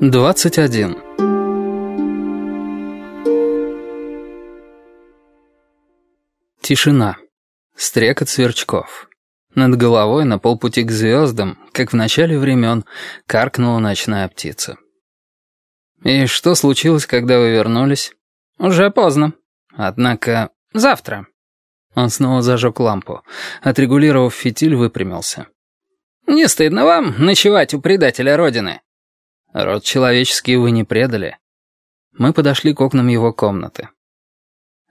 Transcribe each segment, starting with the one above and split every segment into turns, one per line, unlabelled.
21. Тишина. Стрекот сверчков. Над головой на полпути к звездам, как в начале времен, каркнула ночная птица. «И что случилось, когда вы вернулись?»
«Уже поздно.
Однако
завтра».
Он снова зажег лампу. Отрегулировав фитиль, выпрямился.
«Не стыдно вам ночевать у предателя Родины?»
Род человеческий вы не предали. Мы подошли к окнам его комнаты.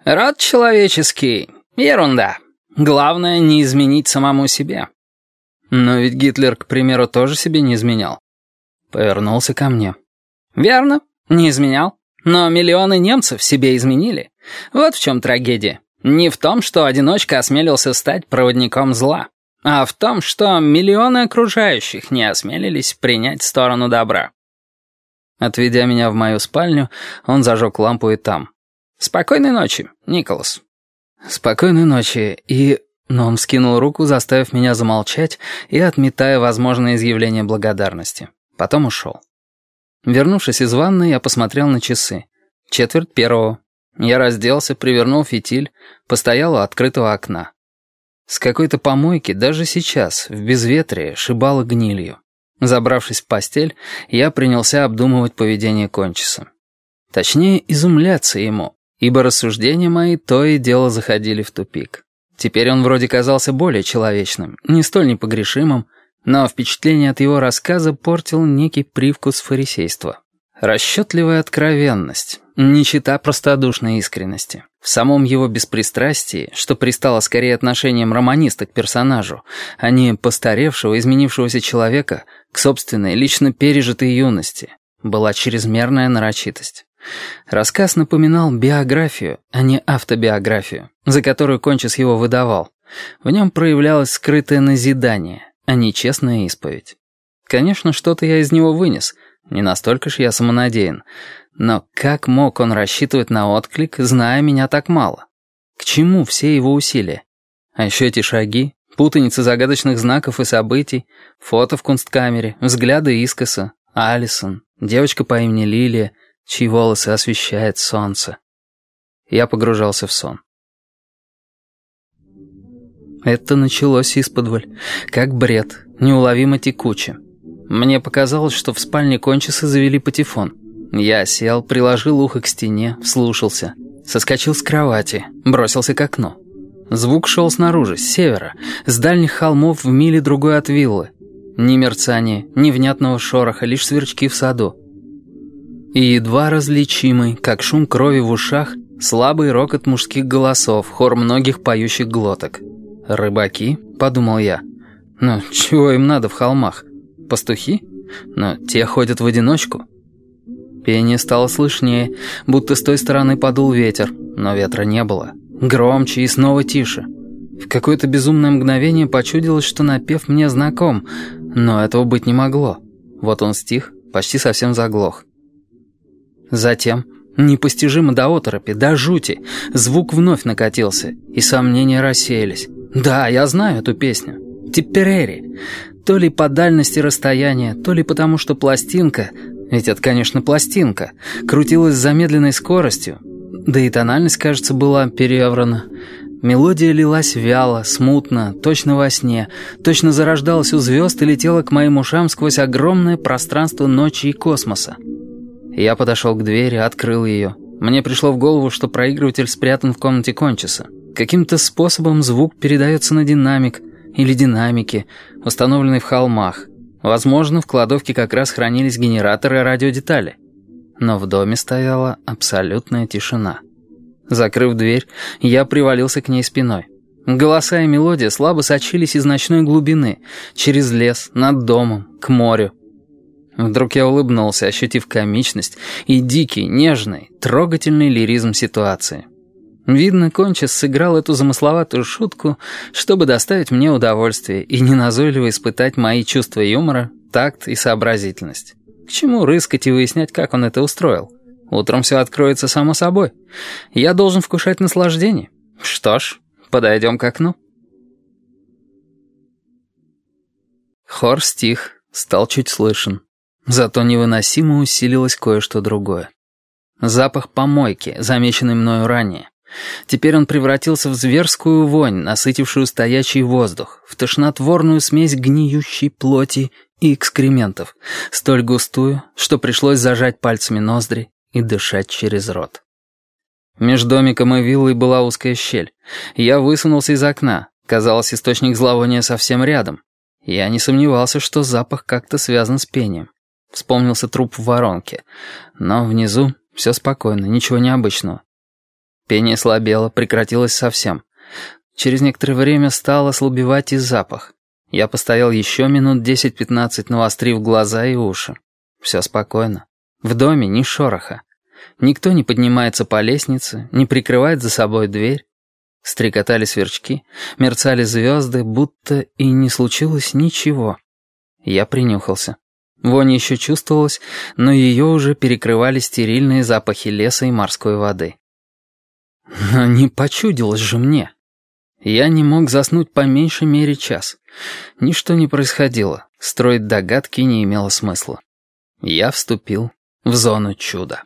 Род человеческий. Ерунда. Главное, не изменить самому себе.
Но ведь Гитлер, к примеру, тоже себе не изменял. Повернулся ко мне.
Верно, не изменял. Но миллионы немцев себе изменили. Вот в чем трагедия. Не в том, что одиночка осмелился стать проводником зла, а в том, что миллионы окружающих не осмелились принять сторону добра.
Отведя меня в мою спальню, он зажег лампу и там.
«Спокойной ночи, Николас».
«Спокойной ночи, и...» Но он скинул руку, заставив меня замолчать и отметая возможное изъявление благодарности. Потом ушел. Вернувшись из ванны, я посмотрел на часы. Четверть первого. Я разделся, привернул фитиль, постоял у открытого окна. С какой-то помойки даже сейчас, в безветрие, шибало гнилью. Забравшись в постель, я принялся обдумывать поведение Кончиса. Точнее, изумляться ему, ибо рассуждения мои то и дело заходили в тупик. Теперь он вроде казался более человечным, не столь непогрешимым, но впечатление от его рассказа портил некий привкус фарисейства. Расчетливая откровенность, не чита простодушной искренности. В самом его беспристрастии, что пристало скорее отношением романиста к персонажу, а не постаревшего, изменившегося человека к собственной, лично пережитой юности, была чрезмерная нарочитость. Рассказ напоминал биографию, а не автобиографию, за которую Кончис его выдавал. В нем проявлялось скрытое назидание, а не честная исповедь. Конечно, что-то я из него вынес, не настолько ж я самонадеян, но как мог он рассчитывать на отклик, зная меня так мало? К чему все его усилия? А еще эти шаги, путаница загадочных знаков и событий, фото в кунсткамере, взгляды искоса, Алисон, девочка по имени Лилия, чьи волосы освещает солнце. Я погружался в сон. Это началось исподволь, как бред, неуловимо текуче. Мне показалось, что в спальне кончисы завели патефон — я сел, приложил ухо к стене, вслушался. Соскочил с кровати, бросился к окну. Звук шел снаружи, с севера, с дальних холмов в миле другой от виллы. Ни мерцания, ни внятного шороха, лишь сверчки в саду. И едва различимый, как шум крови в ушах, слабый рокот мужских голосов, хор многих поющих глоток. «Рыбаки?» — подумал я. «Ну, чего им надо в холмах? Пастухи? Но те ходят в одиночку». Пение стало слышнее, будто с той стороны подул ветер, но ветра не было. Громче и снова тише. В какое-то безумное мгновение почудилось, что напев мне знаком, но этого быть не могло. Вот он стих, почти совсем заглох. Затем, непостижимо до оторопи, до жути, звук вновь накатился, и сомнения рассеялись. Да, я знаю эту песню. Типперери. То ли по дальности расстояния, то ли потому, что пластинка ведь это, конечно, пластинка. Крутилась с замедленной скоростью. Да и тональность, кажется, была переврана. Мелодия лилась вяло, смутно, точно во сне, точно зарождалась у звезд и летела к моим ушам сквозь огромное пространство ночи и космоса. Я подошел к двери, открыл ее. Мне пришло в голову, что проигрыватель спрятан в комнате Кончиса. Каким-то способом звук передается на динамик или динамики, установленный в холмах. Возможно, в кладовке как раз хранились генераторы и радиодетали. Но в доме стояла абсолютная тишина. Закрыв дверь, я привалился к ней спиной. Голоса и мелодия слабо сочились из ночной глубины, через лес, над домом, к морю. Вдруг я улыбнулся, ощутив комичность и дикий, нежный, трогательный лиризм ситуации. Видно, Кончис сыграл эту замысловатую шутку, чтобы доставить мне удовольствие и неназойливо испытать мои чувства юмора, такт и сообразительность. К чему рыскать и выяснять, как он это устроил? Утром все откроется само собой. Я должен вкушать наслаждение. Что ж, подойдем к окну. Хор стих, стал чуть слышен. Зато невыносимо усилилось кое-что другое. Запах помойки, замеченный мною ранее. Теперь он превратился в зверскую вонь, насытившую стоячий воздух, в тошнотворную смесь гниющей плоти и экскрементов, столь густую, что пришлось зажать пальцами ноздри и дышать через рот. Между домиком и виллой была узкая щель. Я высунулся из окна. Казалось, источник зловония совсем рядом. Я не сомневался, что запах как-то связан с пением. Вспомнился труп в воронке. Но внизу все спокойно, ничего необычного. Пение слабело, прекратилось совсем. Через некоторое время стал ослабевать и запах. Я постоял еще минут десять-пятнадцать, навострив глаза и уши. Все спокойно. В доме ни шороха. Никто не поднимается по лестнице, не прикрывает за собой дверь. Стрекотали сверчки, мерцали звезды, будто и не случилось ничего. Я принюхался. Вонь еще чувствовалась, но ее уже перекрывали стерильные запахи леса и морской воды. Но не почудилось же мне. Я не мог заснуть по меньшей мере час. Ничто не происходило, строить догадки не имело смысла. Я вступил в зону чуда.